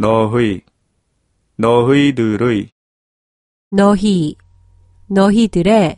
너희, 너희들의, 너희, 너희들의